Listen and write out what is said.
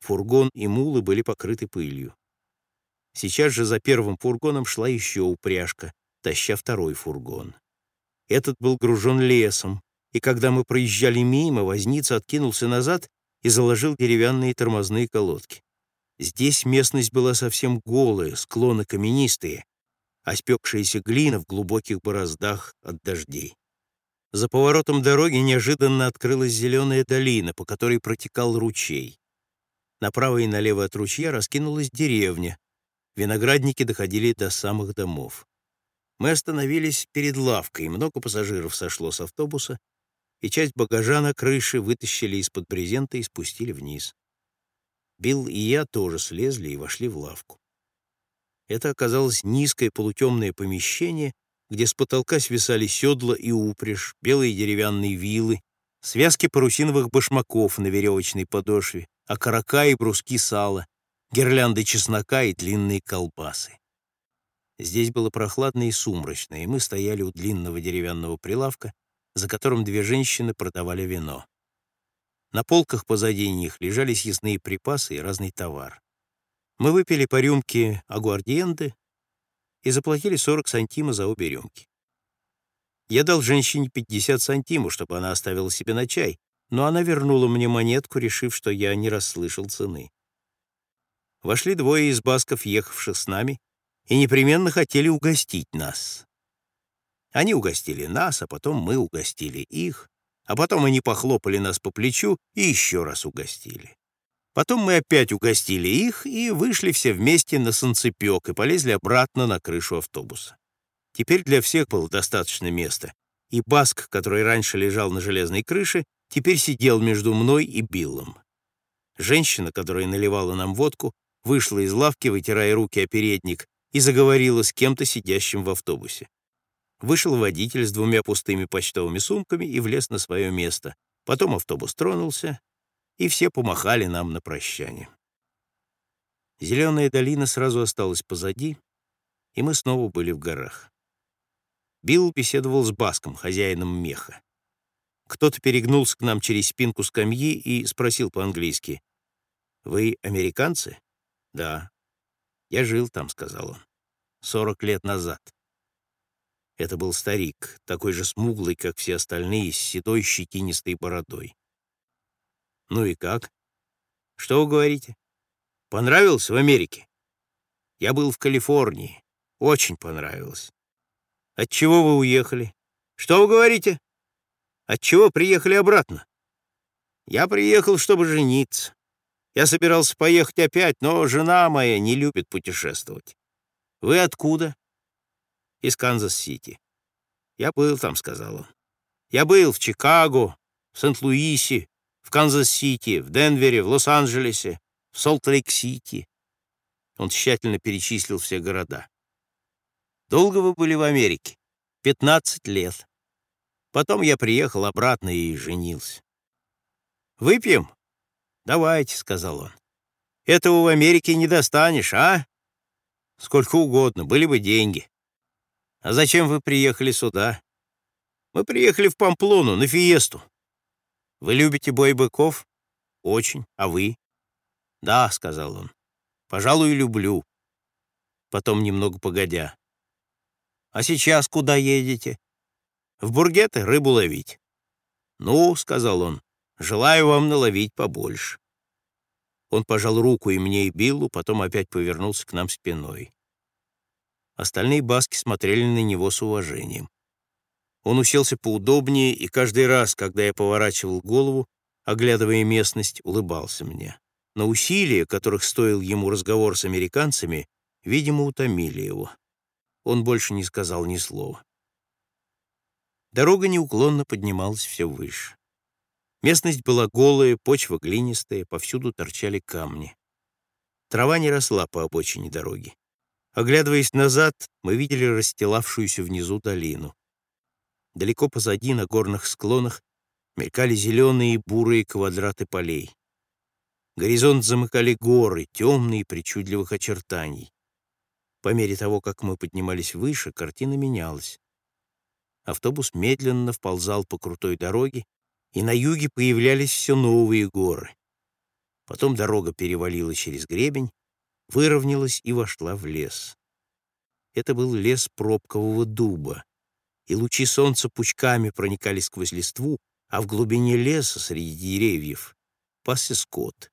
Фургон и мулы были покрыты пылью. Сейчас же за первым фургоном шла еще упряжка, таща второй фургон. Этот был гружен лесом, и когда мы проезжали мимо, возница откинулся назад и заложил деревянные тормозные колодки. Здесь местность была совсем голая, склоны каменистые, а спекшаяся глина в глубоких бороздах от дождей. За поворотом дороги неожиданно открылась зеленая долина, по которой протекал ручей. Направо и налево от ручья раскинулась деревня. Виноградники доходили до самых домов. Мы остановились перед лавкой, много пассажиров сошло с автобуса, и часть багажа на крыше вытащили из-под брезента и спустили вниз. Билл и я тоже слезли и вошли в лавку. Это оказалось низкое полутемное помещение, где с потолка свисали седла и упряжь, белые деревянные вилы, связки парусиновых башмаков на веревочной подошве, окорока и бруски сала, гирлянды чеснока и длинные колбасы. Здесь было прохладно и сумрачно, и мы стояли у длинного деревянного прилавка, за которым две женщины продавали вино. На полках позади них лежали съестные припасы и разный товар. Мы выпили по рюмке агуардиенты и заплатили 40 сантимов за обе рюмки. Я дал женщине 50 сантимов, чтобы она оставила себе на чай, но она вернула мне монетку, решив, что я не расслышал цены. Вошли двое из басков, ехавших с нами, и непременно хотели угостить нас. Они угостили нас, а потом мы угостили их, а потом они похлопали нас по плечу и еще раз угостили. Потом мы опять угостили их и вышли все вместе на санцепек и полезли обратно на крышу автобуса. Теперь для всех было достаточно места, и Баск, который раньше лежал на железной крыше, теперь сидел между мной и Биллом. Женщина, которая наливала нам водку, вышла из лавки, вытирая руки о передник, и заговорила с кем-то, сидящим в автобусе. Вышел водитель с двумя пустыми почтовыми сумками и влез на свое место. Потом автобус тронулся, и все помахали нам на прощание. Зеленая долина сразу осталась позади, и мы снова были в горах. Билл беседовал с Баском, хозяином меха. Кто-то перегнулся к нам через спинку скамьи и спросил по-английски. «Вы американцы?» «Да». «Я жил там», — сказал он. «Сорок лет назад». Это был старик, такой же смуглый, как все остальные, с седой щетинистой бородой. «Ну и как? Что вы говорите? Понравилось в Америке? Я был в Калифорнии. Очень понравилось. От чего вы уехали? Что вы говорите? От чего приехали обратно? Я приехал, чтобы жениться. Я собирался поехать опять, но жена моя не любит путешествовать. Вы откуда? из Канзас-Сити. Я был там, сказал он. Я был в Чикаго, в Сент-Луисе, в Канзас-Сити, в Денвере, в Лос-Анджелесе, в Солт-Лейк-Сити. Он тщательно перечислил все города. Долго вы были в Америке? Пятнадцать лет. Потом я приехал обратно и женился. Выпьем? Давайте, сказал он. Этого в Америке не достанешь, а? Сколько угодно, были бы деньги. «А зачем вы приехали сюда?» «Мы приехали в Памплону, на фиесту». «Вы любите бой быков?» «Очень. А вы?» «Да», — сказал он. «Пожалуй, люблю». Потом немного погодя. «А сейчас куда едете?» «В Бургеты рыбу ловить». «Ну», — сказал он, — «желаю вам наловить побольше». Он пожал руку и мне, и Биллу, потом опять повернулся к нам спиной. Остальные баски смотрели на него с уважением. Он уселся поудобнее, и каждый раз, когда я поворачивал голову, оглядывая местность, улыбался мне. Но усилия, которых стоил ему разговор с американцами, видимо, утомили его. Он больше не сказал ни слова. Дорога неуклонно поднималась все выше. Местность была голая, почва глинистая, повсюду торчали камни. Трава не росла по обочине дороги. Оглядываясь назад, мы видели расстилавшуюся внизу долину. Далеко позади, на горных склонах, мелькали зеленые и бурые квадраты полей. Горизонт замыкали горы, темные, причудливых очертаний. По мере того, как мы поднимались выше, картина менялась. Автобус медленно вползал по крутой дороге, и на юге появлялись все новые горы. Потом дорога перевалила через гребень, выровнялась и вошла в лес. Это был лес пробкового дуба, и лучи солнца пучками проникали сквозь листву, а в глубине леса, среди деревьев, пасся скот.